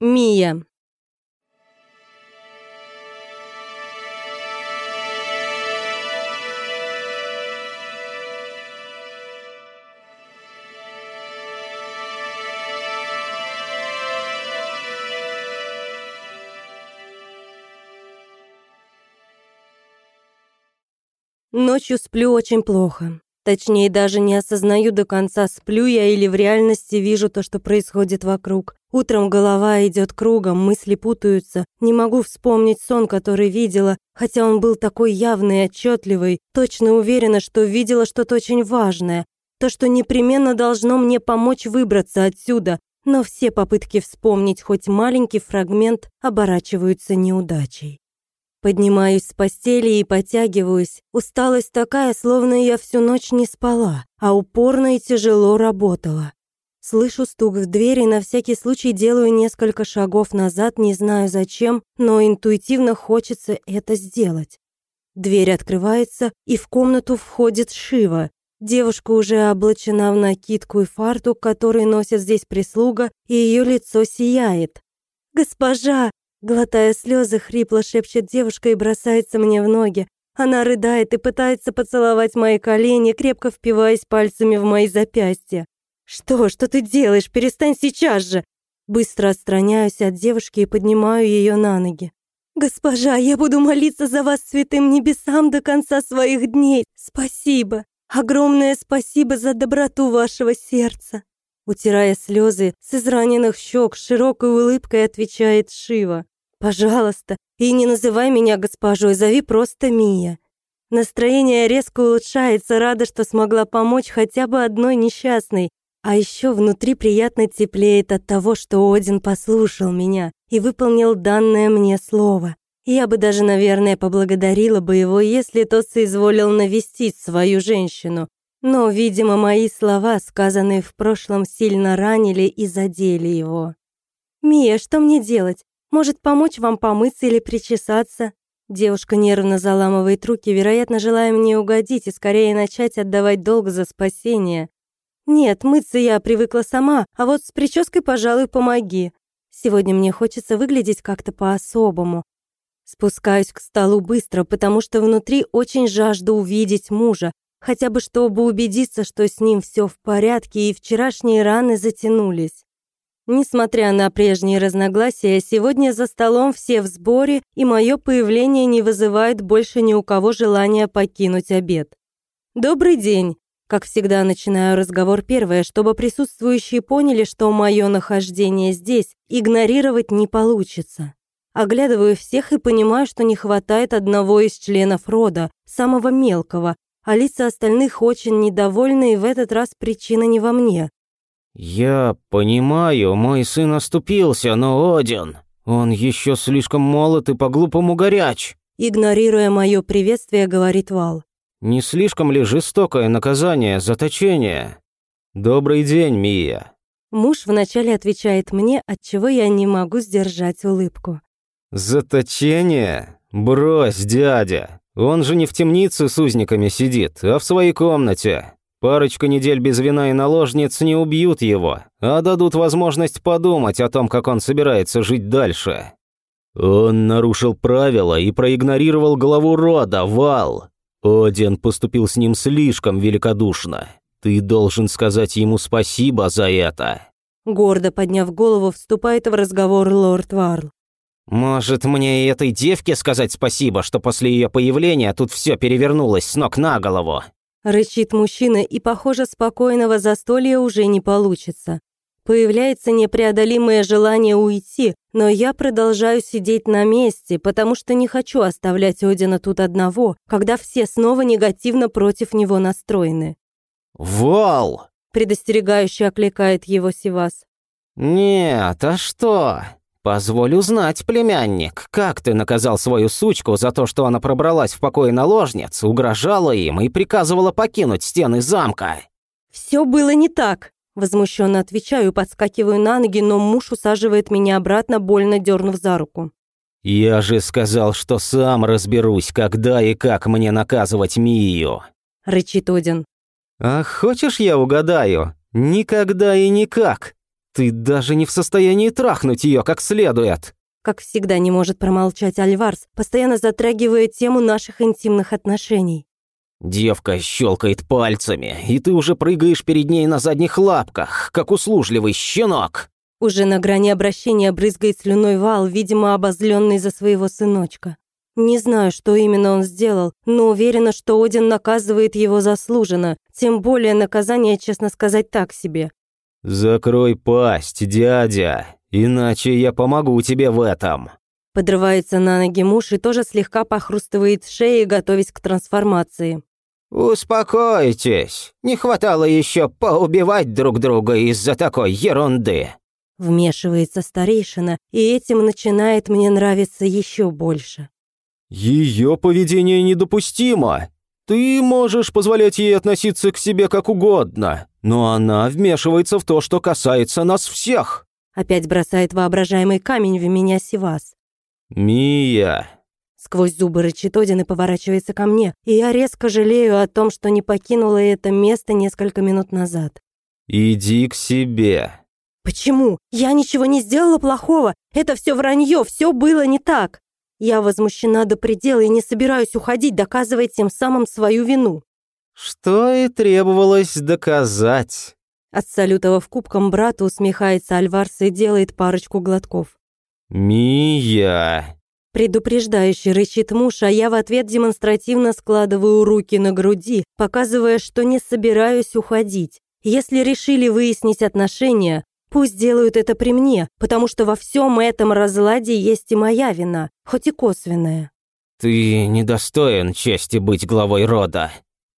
Мия. Ночью сплю очень плохо. Точнее, даже не осознаю до конца, сплю я или в реальности вижу то, что происходит вокруг. Утром голова идет кругом, мысли путаются. Не могу вспомнить сон, который видела, хотя он был такой явный и отчетливый. Точно уверена, что видела что-то очень важное. То, что непременно должно мне помочь выбраться отсюда. Но все попытки вспомнить хоть маленький фрагмент оборачиваются неудачей. Поднимаюсь с постели и потягиваюсь. Усталость такая, словно я всю ночь не спала, а упорно и тяжело работала. Слышу стук в дверь и на всякий случай делаю несколько шагов назад, не знаю зачем, но интуитивно хочется это сделать. Дверь открывается, и в комнату входит Шива. Девушка уже облачена в накидку и фартук, который носит здесь прислуга, и ее лицо сияет. «Госпожа!» Глотая слезы, хрипло шепчет девушка и бросается мне в ноги. Она рыдает и пытается поцеловать мои колени, крепко впиваясь пальцами в мои запястья. «Что? Что ты делаешь? Перестань сейчас же!» Быстро отстраняюсь от девушки и поднимаю ее на ноги. «Госпожа, я буду молиться за вас святым небесам до конца своих дней. Спасибо. Огромное спасибо за доброту вашего сердца». Утирая слезы, с израненных щек широкой улыбкой отвечает Шива. «Пожалуйста, и не называй меня госпожой, зови просто Мия». Настроение резко улучшается, рада, что смогла помочь хотя бы одной несчастной. А еще внутри приятно теплеет от того, что Один послушал меня и выполнил данное мне слово. Я бы даже, наверное, поблагодарила бы его, если тот соизволил навестить свою женщину. Но, видимо, мои слова, сказанные в прошлом, сильно ранили и задели его. «Мия, что мне делать? Может, помочь вам помыться или причесаться?» Девушка нервно заламывает руки, вероятно, желая мне угодить и скорее начать отдавать долг за спасение. «Нет, мыться я привыкла сама, а вот с прической, пожалуй, помоги. Сегодня мне хочется выглядеть как-то по-особому. Спускаюсь к столу быстро, потому что внутри очень жажду увидеть мужа, хотя бы чтобы убедиться, что с ним все в порядке и вчерашние раны затянулись. Несмотря на прежние разногласия, сегодня за столом все в сборе, и мое появление не вызывает больше ни у кого желания покинуть обед. «Добрый день!» Как всегда, начинаю разговор первое, чтобы присутствующие поняли, что мое нахождение здесь игнорировать не получится. Оглядываю всех и понимаю, что не хватает одного из членов рода, самого мелкого, а лица остальных очень недовольны, и в этот раз причина не во мне. «Я понимаю, мой сын оступился, но Один, он еще слишком молод и по-глупому горяч». Игнорируя мое приветствие, говорит Вал. «Не слишком ли жестокое наказание, заточение?» «Добрый день, Мия». Муж вначале отвечает мне, от чего я не могу сдержать улыбку. «Заточение? Брось, дядя. Он же не в темнице с узниками сидит, а в своей комнате. Парочка недель без вина и наложниц не убьют его, а дадут возможность подумать о том, как он собирается жить дальше. Он нарушил правила и проигнорировал главу рода, Вал. Один поступил с ним слишком великодушно. Ты должен сказать ему спасибо за это. Гордо подняв голову, вступает в разговор лорд Варл. «Может, мне и этой девке сказать спасибо, что после ее появления тут все перевернулось с ног на голову?» Рычит мужчина, и, похоже, спокойного застолья уже не получится. Появляется непреодолимое желание уйти, но я продолжаю сидеть на месте, потому что не хочу оставлять Одина тут одного, когда все снова негативно против него настроены. «Вал!» – предостерегающе окликает его Сивас. «Нет, а что? «Позволь узнать, племянник, как ты наказал свою сучку за то, что она пробралась в покое наложниц, угрожала им и приказывала покинуть стены замка?» «Все было не так», – возмущенно отвечаю, подскакиваю на ноги, но муж усаживает меня обратно, больно дернув за руку. «Я же сказал, что сам разберусь, когда и как мне наказывать Мию», – рычит Один. «А хочешь я угадаю? Никогда и никак. Ты даже не в состоянии трахнуть ее как следует. Как всегда не может промолчать Альварс, постоянно затрагивая тему наших интимных отношений. Девка щелкает пальцами, и ты уже прыгаешь перед ней на задних лапках, как услужливый щенок. Уже на грани обращения брызгает слюной вал, видимо, обозленный за своего сыночка. Не знаю, что именно он сделал, но уверена, что Один наказывает его заслуженно, тем более наказание, честно сказать, так себе. «Закрой пасть, дядя, иначе я помогу тебе в этом». Подрывается на ноги муж и тоже слегка похрустывает шеей, готовясь к трансформации. «Успокойтесь, не хватало еще поубивать друг друга из-за такой ерунды». Вмешивается старейшина, и этим начинает мне нравиться еще больше. Ее поведение недопустимо. Ты можешь позволять ей относиться к себе как угодно, но она вмешивается в то, что касается нас всех. Опять бросает воображаемый камень в меня Сивас. Мия. Сквозь зубы рычит Один и поворачивается ко мне, и я резко жалею о том, что не покинула это место несколько минут назад. Иди к себе. Почему? Я ничего не сделала плохого. Это все вранье, все было не так. Я возмущена до предела и не собираюсь уходить, доказывая тем самым свою вину. Что и требовалось доказать. Отсалютовав кубком брата, усмехается Альварс и делает парочку глотков. «Мия!» Предупреждающий рычит муж, а я в ответ демонстративно складываю руки на груди, показывая, что не собираюсь уходить. Если решили выяснить отношения, Пусть делают это при мне, потому что во всем этом разладе есть и моя вина, хоть и косвенная. Ты недостоин чести быть главой рода.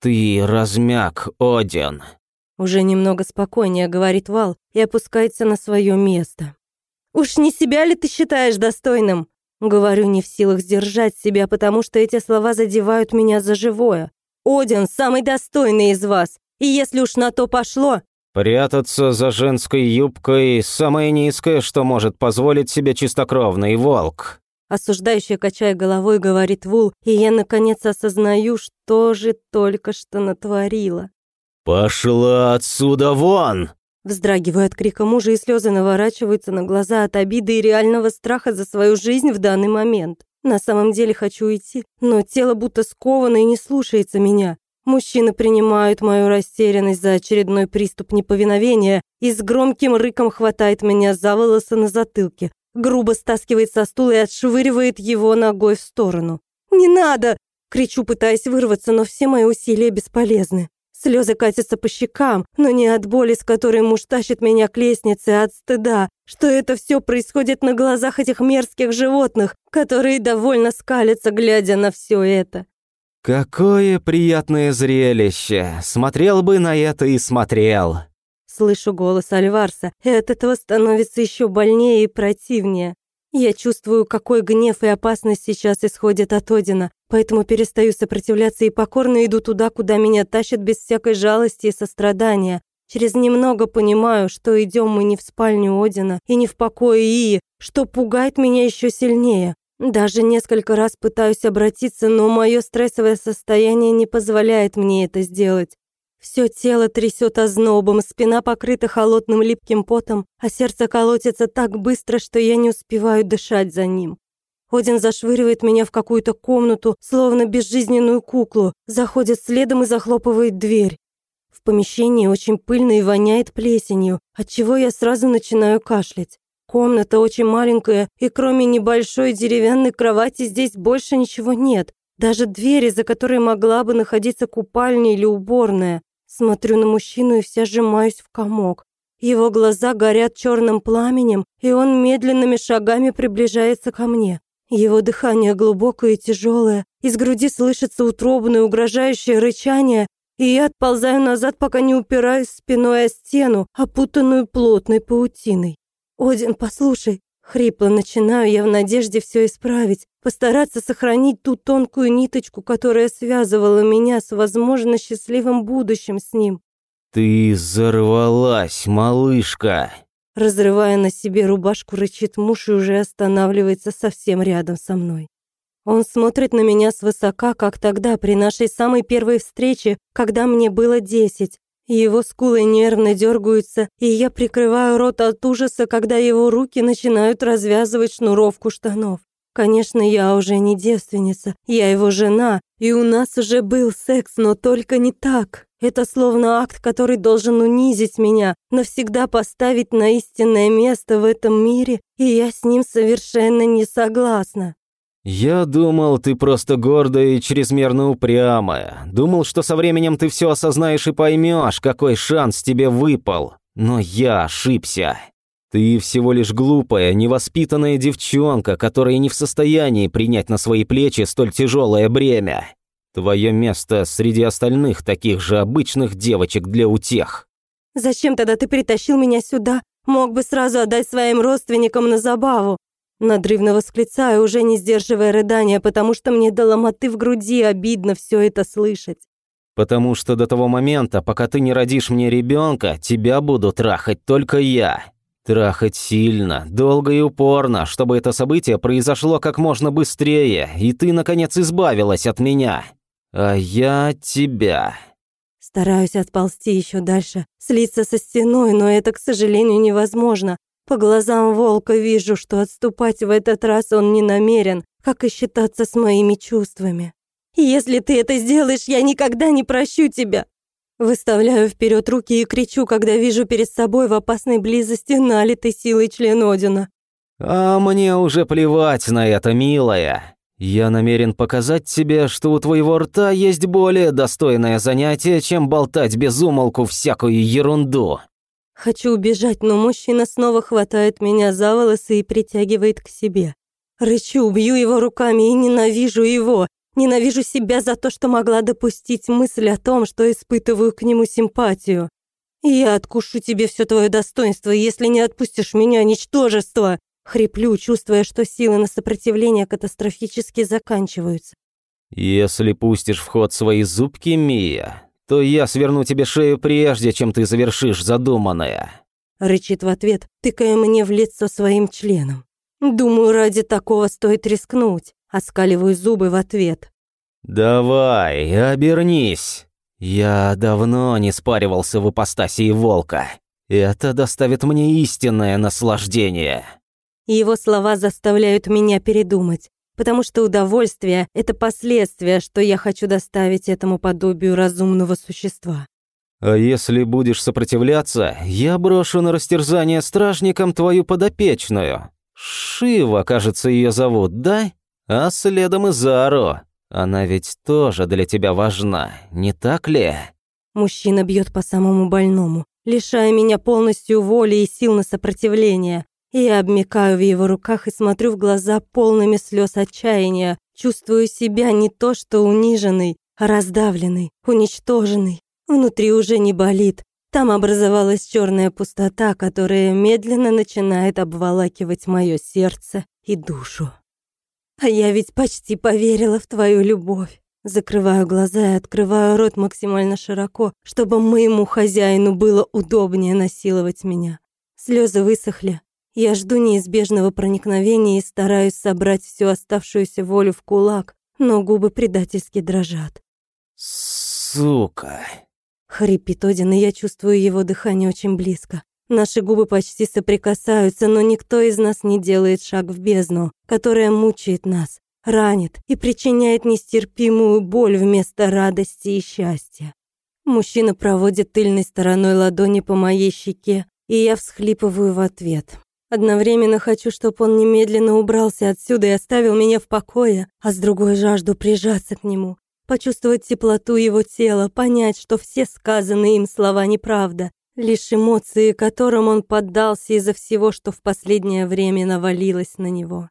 Ты размяк, Один. Уже немного спокойнее говорит Вал и опускается на свое место. Уж не себя ли ты считаешь достойным? Говорю, не в силах сдержать себя, потому что эти слова задевают меня за живое. Один самый достойный из вас, и если уж на то пошло, Прятаться за женской юбкой – самое низкое, что может позволить себе чистокровный волк. Осуждающе качая головой, говорит Вул, и я наконец осознаю, что же только что натворила. «Пошла отсюда вон!» Вздрагиваю от крика мужа, и слезы наворачиваются на глаза от обиды и реального страха за свою жизнь в данный момент. На самом деле хочу уйти, но тело будто сковано и не слушается меня. Мужчины принимают мою растерянность за очередной приступ неповиновения и с громким рыком хватает меня за волосы на затылке, грубо стаскивает со стула и отшвыривает его ногой в сторону. «Не надо!» — кричу, пытаясь вырваться, но все мои усилия бесполезны. Слезы катятся по щекам, но не от боли, с которой муж тащит меня к лестнице, а от стыда, что это все происходит на глазах этих мерзких животных, которые довольно скалятся, глядя на все это. «Какое приятное зрелище! Смотрел бы на это и смотрел!» Слышу голос Альварса, и от этого становится еще больнее и противнее. Я чувствую, какой гнев и опасность сейчас исходит от Одина, поэтому перестаю сопротивляться и покорно иду туда, куда меня тащат без всякой жалости и сострадания. Через немного понимаю, что идем мы не в спальню Одина и не в покое Ии, что пугает меня еще сильнее. Даже несколько раз пытаюсь обратиться, но мое стрессовое состояние не позволяет мне это сделать. Все тело трясет ознобом, спина покрыта холодным липким потом, а сердце колотится так быстро, что я не успеваю дышать за ним. Один зашвыривает меня в какую-то комнату, словно безжизненную куклу, заходит следом и захлопывает дверь. В помещении очень пыльно и воняет плесенью, отчего я сразу начинаю кашлять. Комната очень маленькая, и кроме небольшой деревянной кровати здесь больше ничего нет. Даже двери, за которой могла бы находиться купальня или уборная. Смотрю на мужчину и вся сжимаюсь в комок. Его глаза горят черным пламенем, и он медленными шагами приближается ко мне. Его дыхание глубокое и тяжелое, из груди слышится утробное угрожающее рычание, и я отползаю назад, пока не упираюсь спиной о стену, опутанную плотной паутиной. «Один, послушай!» Хрипло начинаю я в надежде все исправить, постараться сохранить ту тонкую ниточку, которая связывала меня с, возможно, счастливым будущим с ним. «Ты взорвалась, малышка!» Разрывая на себе рубашку, рычит муж и уже останавливается совсем рядом со мной. Он смотрит на меня свысока, как тогда, при нашей самой первой встрече, когда мне было десять. Его скулы нервно дергаются, и я прикрываю рот от ужаса, когда его руки начинают развязывать шнуровку штанов. Конечно, я уже не девственница, я его жена, и у нас уже был секс, но только не так. Это словно акт, который должен унизить меня, навсегда поставить на истинное место в этом мире, и я с ним совершенно не согласна. «Я думал, ты просто гордая и чрезмерно упрямая. Думал, что со временем ты все осознаешь и поймешь, какой шанс тебе выпал. Но я ошибся. Ты всего лишь глупая, невоспитанная девчонка, которая не в состоянии принять на свои плечи столь тяжелое бремя. Твое место среди остальных таких же обычных девочек для утех. Зачем тогда ты притащил меня сюда? Мог бы сразу отдать своим родственникам на забаву. Надрывно восклицаю, уже не сдерживая рыдания, потому что мне до ломоты в груди обидно все это слышать. Потому что до того момента, пока ты не родишь мне ребенка, тебя буду трахать только я. Трахать сильно, долго и упорно, чтобы это событие произошло как можно быстрее, и ты, наконец, избавилась от меня. А я от тебя. Стараюсь отползти еще дальше, слиться со стеной, но это, к сожалению, невозможно. По глазам волка вижу, что отступать в этот раз он не намерен, как и считаться с моими чувствами. «Если ты это сделаешь, я никогда не прощу тебя!» Выставляю вперед руки и кричу, когда вижу перед собой в опасной близости налитый силой член Одина. «А мне уже плевать на это, милая. Я намерен показать тебе, что у твоего рта есть более достойное занятие, чем болтать без умолку всякую ерунду». Хочу убежать, но мужчина снова хватает меня за волосы и притягивает к себе. Рычу, бью его руками и ненавижу его. Ненавижу себя за то, что могла допустить мысль о том, что испытываю к нему симпатию. «Я откушу тебе все твое достоинство, если не отпустишь меня, ничтожество!» Хриплю, чувствуя, что силы на сопротивление катастрофически заканчиваются. «Если пустишь в ход свои зубки, Мия, то я сверну тебе шею прежде, чем ты завершишь задуманное». Рычит в ответ, тыкая мне в лицо своим членом. Думаю, ради такого стоит рискнуть. Оскаливаю зубы в ответ. «Давай, обернись. Я давно не спаривался в ипостасии волка. Это доставит мне истинное наслаждение». Его слова заставляют меня передумать, потому что удовольствие — это последствия, что я хочу доставить этому подобию разумного существа. А если будешь сопротивляться, я брошу на растерзание стражникам твою подопечную. Шива, кажется, ее зовут, да? А следом и Зару. Она ведь тоже для тебя важна, не так ли? Мужчина бьет по самому больному, лишая меня полностью воли и сил на сопротивление. Я обмикаю в его руках и смотрю в глаза полными слез отчаяния. Чувствую себя не то что униженной, а раздавленной, уничтоженной. Внутри уже не болит. Там образовалась черная пустота, которая медленно начинает обволакивать мое сердце и душу. А я ведь почти поверила в твою любовь. Закрываю глаза и открываю рот максимально широко, чтобы моему хозяину было удобнее насиловать меня. Слезы высохли. Я жду неизбежного проникновения и стараюсь собрать всю оставшуюся волю в кулак, но губы предательски дрожат. «Сука!» Хрипит Один, и я чувствую его дыхание очень близко. Наши губы почти соприкасаются, но никто из нас не делает шаг в бездну, которая мучает нас, ранит и причиняет нестерпимую боль вместо радости и счастья. Мужчина проводит тыльной стороной ладони по моей щеке, и я всхлипываю в ответ. Одновременно хочу, чтобы он немедленно убрался отсюда и оставил меня в покое, а с другой жажду прижаться к нему, почувствовать теплоту его тела, понять, что все сказанные им слова неправда, Лишь эмоции, которым он поддался из-за всего, что в последнее время навалилось на него.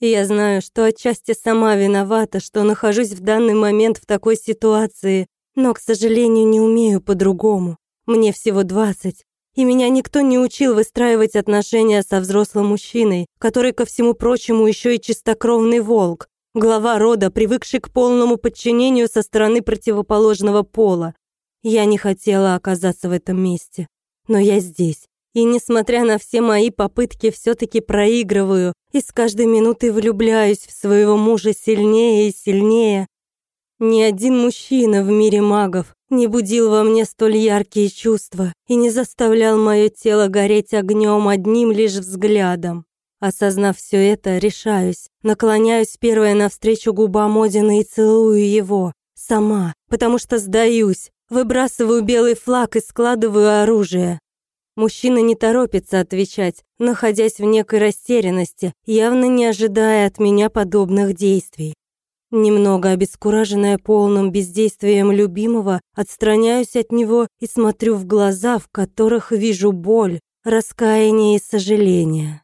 И я знаю, что отчасти сама виновата, что нахожусь в данный момент в такой ситуации, но, к сожалению, не умею по-другому. Мне всего двадцать, и меня никто не учил выстраивать отношения со взрослым мужчиной, который, ко всему прочему, еще и чистокровный волк, глава рода, привыкший к полному подчинению со стороны противоположного пола. Я не хотела оказаться в этом месте, но я здесь. И несмотря на все мои попытки, все таки проигрываю и с каждой минутой влюбляюсь в своего мужа сильнее и сильнее. Ни один мужчина в мире магов не будил во мне столь яркие чувства и не заставлял мое тело гореть огнем одним лишь взглядом. Осознав все это, решаюсь, наклоняюсь первая навстречу губам Одина и целую его. Сама, потому что сдаюсь, выбрасываю белый флаг и складываю оружие. Мужчина не торопится отвечать, находясь в некой растерянности, явно не ожидая от меня подобных действий. Немного обескураженная полным бездействием любимого, отстраняюсь от него и смотрю в глаза, в которых вижу боль, раскаяние и сожаление.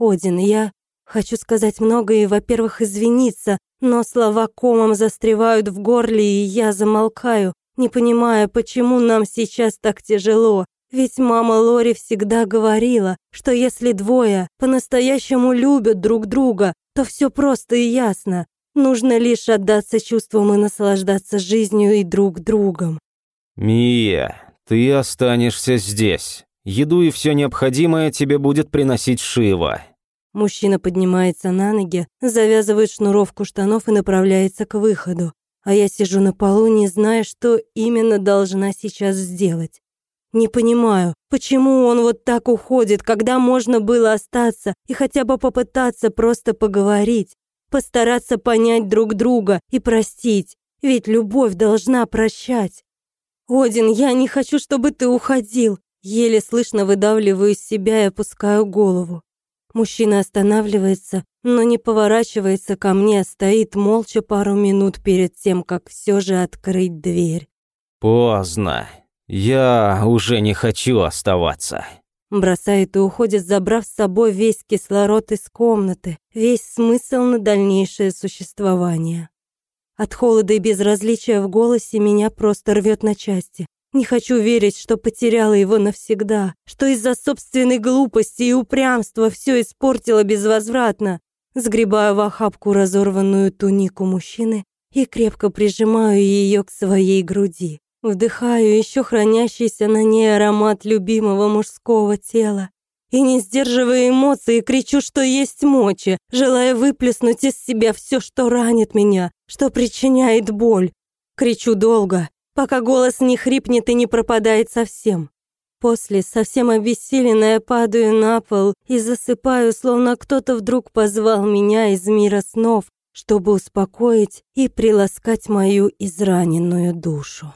Один, я хочу сказать много и, во-первых, извиниться, но слова комом застревают в горле, и я замолкаю, не понимая, почему нам сейчас так тяжело. Ведь мама Лори всегда говорила, что если двое по-настоящему любят друг друга, то все просто и ясно. Нужно лишь отдаться чувствам и наслаждаться жизнью и друг другом. «Мия, ты останешься здесь. Еду и все необходимое тебе будет приносить Шива». Мужчина поднимается на ноги, завязывает шнуровку штанов и направляется к выходу. А я сижу на полу, не зная, что именно должна сейчас сделать. Не понимаю, почему он вот так уходит, когда можно было остаться и хотя бы попытаться просто поговорить постараться понять друг друга и простить, ведь любовь должна прощать. Один, я не хочу, чтобы ты уходил. Еле слышно выдавливаю из себя и опускаю голову. Мужчина останавливается, но не поворачивается ко мне, а стоит молча пару минут перед тем, как все же открыть дверь. Поздно. Я уже не хочу оставаться. Бросает и уходит, забрав с собой весь кислород из комнаты, весь смысл на дальнейшее существование. От холода и безразличия в голосе меня просто рвет на части. Не хочу верить, что потеряла его навсегда, что из-за собственной глупости и упрямства все испортила безвозвратно. Сгребаю в охапку разорванную тунику мужчины и крепко прижимаю ее к своей груди. Вдыхаю еще хранящийся на ней аромат любимого мужского тела. И не сдерживая эмоций, кричу, что есть мочи, желая выплеснуть из себя все, что ранит меня, что причиняет боль. Кричу долго, пока голос не хрипнет и не пропадает совсем. После, совсем обессиленная, падаю на пол и засыпаю, словно кто-то вдруг позвал меня из мира снов, чтобы успокоить и приласкать мою израненную душу.